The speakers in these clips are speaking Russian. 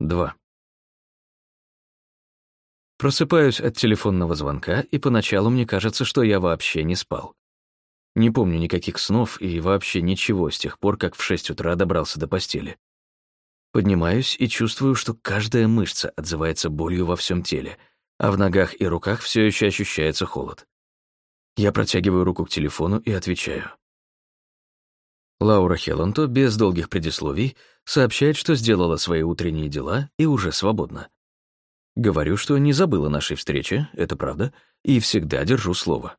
2. Просыпаюсь от телефонного звонка, и поначалу мне кажется, что я вообще не спал. Не помню никаких снов и вообще ничего с тех пор, как в 6 утра добрался до постели. Поднимаюсь и чувствую, что каждая мышца отзывается болью во всем теле, а в ногах и руках все еще ощущается холод. Я протягиваю руку к телефону и отвечаю. Лаура Хелланто без долгих предисловий сообщает, что сделала свои утренние дела и уже свободна. Говорю, что не забыла нашей встречи, это правда, и всегда держу слово.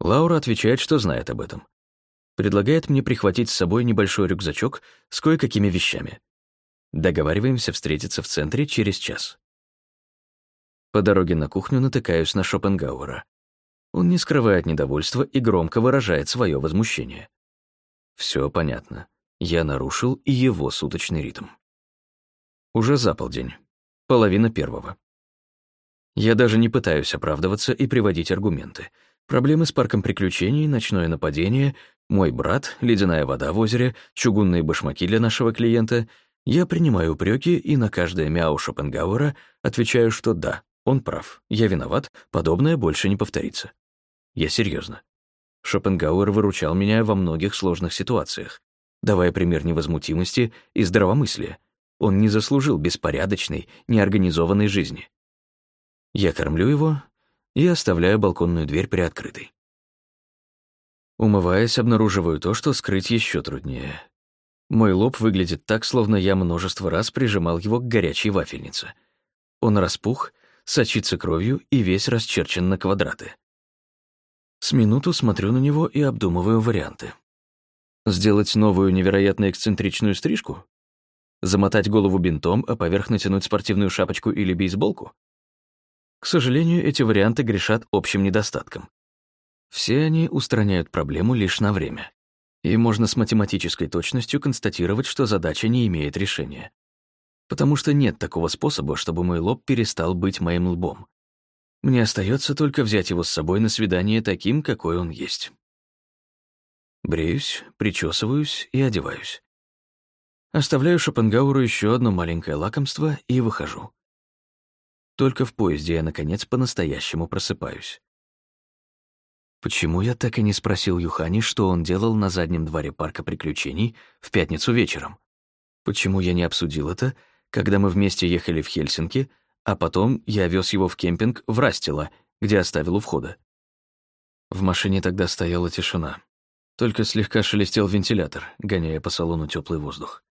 Лаура отвечает, что знает об этом. Предлагает мне прихватить с собой небольшой рюкзачок с кое-какими вещами. Договариваемся встретиться в центре через час. По дороге на кухню натыкаюсь на Шопенгауэра. Он не скрывает недовольства и громко выражает свое возмущение. Все понятно. Я нарушил и его суточный ритм. Уже за полдень. Половина первого. Я даже не пытаюсь оправдываться и приводить аргументы. Проблемы с парком приключений, ночное нападение, мой брат, ледяная вода в озере, чугунные башмаки для нашего клиента. Я принимаю упреки и на каждое мяу Шопенгауэра отвечаю, что да, он прав, я виноват, подобное больше не повторится. Я серьезно. Шопенгауэр выручал меня во многих сложных ситуациях, давая пример невозмутимости и здравомыслия. Он не заслужил беспорядочной, неорганизованной жизни. Я кормлю его и оставляю балконную дверь приоткрытой. Умываясь, обнаруживаю то, что скрыть еще труднее. Мой лоб выглядит так, словно я множество раз прижимал его к горячей вафельнице. Он распух, сочится кровью и весь расчерчен на квадраты. С минуту смотрю на него и обдумываю варианты. Сделать новую невероятно эксцентричную стрижку? Замотать голову бинтом, а поверх натянуть спортивную шапочку или бейсболку? К сожалению, эти варианты грешат общим недостатком. Все они устраняют проблему лишь на время. И можно с математической точностью констатировать, что задача не имеет решения. Потому что нет такого способа, чтобы мой лоб перестал быть моим лбом. Мне остается только взять его с собой на свидание таким, какой он есть. Бреюсь, причесываюсь и одеваюсь. Оставляю Шопенгауру еще одно маленькое лакомство и выхожу. Только в поезде я, наконец, по-настоящему просыпаюсь. Почему я так и не спросил Юхани, что он делал на заднем дворе парка приключений в пятницу вечером? Почему я не обсудил это, когда мы вместе ехали в Хельсинки, а потом я вез его в кемпинг в Растило, где оставил у входа. В машине тогда стояла тишина. Только слегка шелестел вентилятор, гоняя по салону теплый воздух.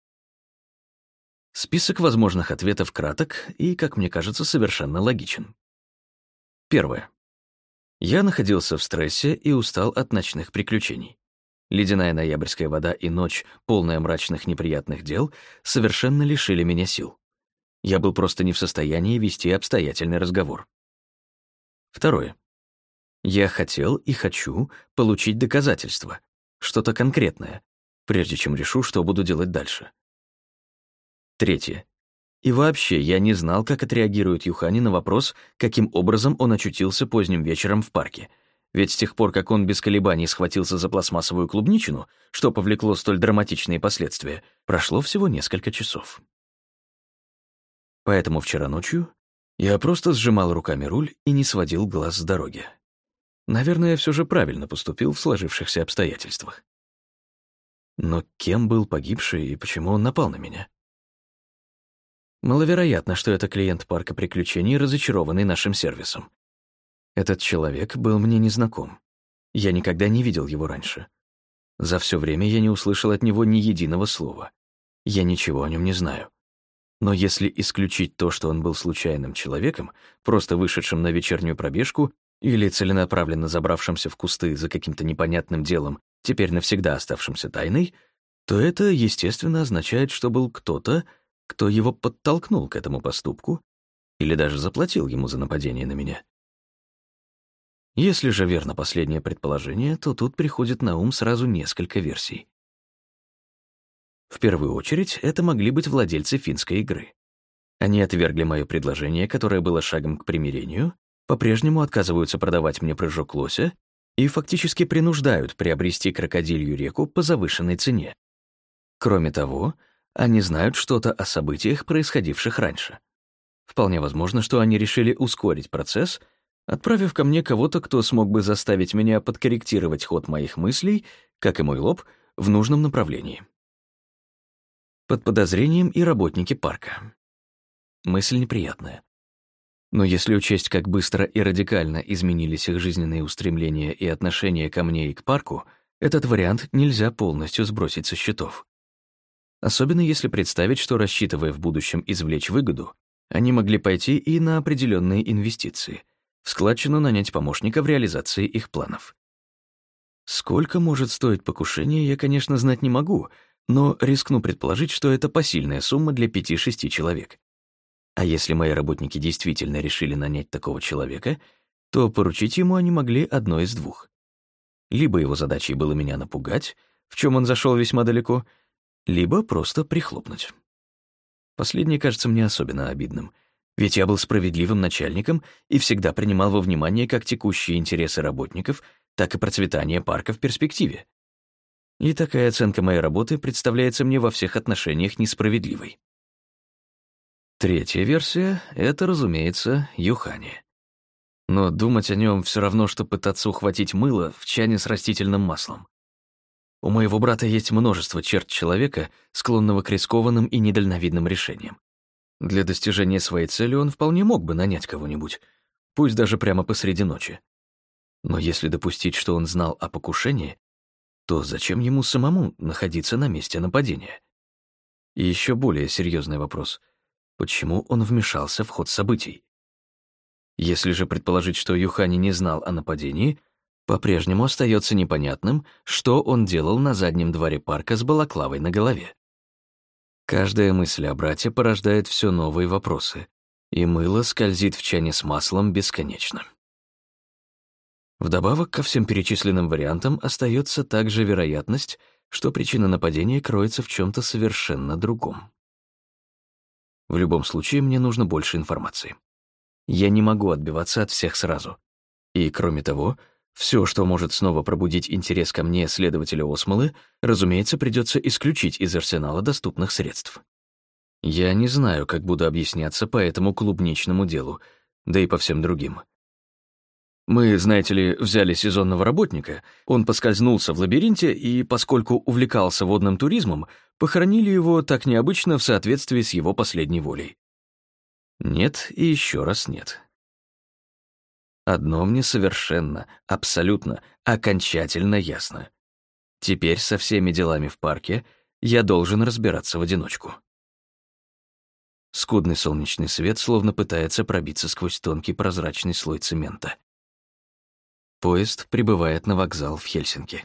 Список возможных ответов краток и, как мне кажется, совершенно логичен. Первое. Я находился в стрессе и устал от ночных приключений. Ледяная ноябрьская вода и ночь, полная мрачных неприятных дел, совершенно лишили меня сил. Я был просто не в состоянии вести обстоятельный разговор. Второе. Я хотел и хочу получить доказательства, что-то конкретное, прежде чем решу, что буду делать дальше. Третье. И вообще, я не знал, как отреагирует Юхани на вопрос, каким образом он очутился поздним вечером в парке. Ведь с тех пор, как он без колебаний схватился за пластмассовую клубничину, что повлекло столь драматичные последствия, прошло всего несколько часов. Поэтому вчера ночью я просто сжимал руками руль и не сводил глаз с дороги. Наверное, я все же правильно поступил в сложившихся обстоятельствах. Но кем был погибший и почему он напал на меня? Маловероятно, что это клиент парка приключений, разочарованный нашим сервисом. Этот человек был мне незнаком. Я никогда не видел его раньше. За все время я не услышал от него ни единого слова. Я ничего о нем не знаю. Но если исключить то, что он был случайным человеком, просто вышедшим на вечернюю пробежку или целенаправленно забравшимся в кусты за каким-то непонятным делом, теперь навсегда оставшимся тайной, то это, естественно, означает, что был кто-то, кто его подтолкнул к этому поступку или даже заплатил ему за нападение на меня. Если же верно последнее предположение, то тут приходит на ум сразу несколько версий. В первую очередь, это могли быть владельцы финской игры. Они отвергли мое предложение, которое было шагом к примирению, по-прежнему отказываются продавать мне прыжок лося и фактически принуждают приобрести крокодилью реку по завышенной цене. Кроме того, они знают что-то о событиях, происходивших раньше. Вполне возможно, что они решили ускорить процесс, отправив ко мне кого-то, кто смог бы заставить меня подкорректировать ход моих мыслей, как и мой лоб, в нужном направлении. Под подозрением и работники парка. Мысль неприятная. Но если учесть, как быстро и радикально изменились их жизненные устремления и отношения ко мне и к парку, этот вариант нельзя полностью сбросить со счетов. Особенно если представить, что, рассчитывая в будущем извлечь выгоду, они могли пойти и на определенные инвестиции, в складчину нанять помощника в реализации их планов. Сколько может стоить покушение, я, конечно, знать не могу, но рискну предположить, что это посильная сумма для пяти-шести человек. А если мои работники действительно решили нанять такого человека, то поручить ему они могли одно из двух. Либо его задачей было меня напугать, в чем он зашел весьма далеко, либо просто прихлопнуть. Последнее кажется мне особенно обидным, ведь я был справедливым начальником и всегда принимал во внимание как текущие интересы работников, так и процветание парка в перспективе. И такая оценка моей работы представляется мне во всех отношениях несправедливой. Третья версия — это, разумеется, Юхани. Но думать о нем все равно, что пытаться ухватить мыло в чане с растительным маслом. У моего брата есть множество черт человека, склонного к рискованным и недальновидным решениям. Для достижения своей цели он вполне мог бы нанять кого-нибудь, пусть даже прямо посреди ночи. Но если допустить, что он знал о покушении, то зачем ему самому находиться на месте нападения? И еще более серьезный вопрос. Почему он вмешался в ход событий? Если же предположить, что Юхани не знал о нападении, по-прежнему остается непонятным, что он делал на заднем дворе парка с балаклавой на голове. Каждая мысль о брате порождает все новые вопросы, и мыло скользит в чане с маслом бесконечно. Вдобавок ко всем перечисленным вариантам остается также вероятность, что причина нападения кроется в чем то совершенно другом. В любом случае, мне нужно больше информации. Я не могу отбиваться от всех сразу. И, кроме того, все, что может снова пробудить интерес ко мне следователя Осмолы, разумеется, придется исключить из арсенала доступных средств. Я не знаю, как буду объясняться по этому клубничному делу, да и по всем другим. Мы, знаете ли, взяли сезонного работника, он поскользнулся в лабиринте и, поскольку увлекался водным туризмом, похоронили его так необычно в соответствии с его последней волей. Нет и еще раз нет. Одно мне совершенно, абсолютно, окончательно ясно. Теперь со всеми делами в парке я должен разбираться в одиночку. Скудный солнечный свет словно пытается пробиться сквозь тонкий прозрачный слой цемента. Поезд прибывает на вокзал в Хельсинки.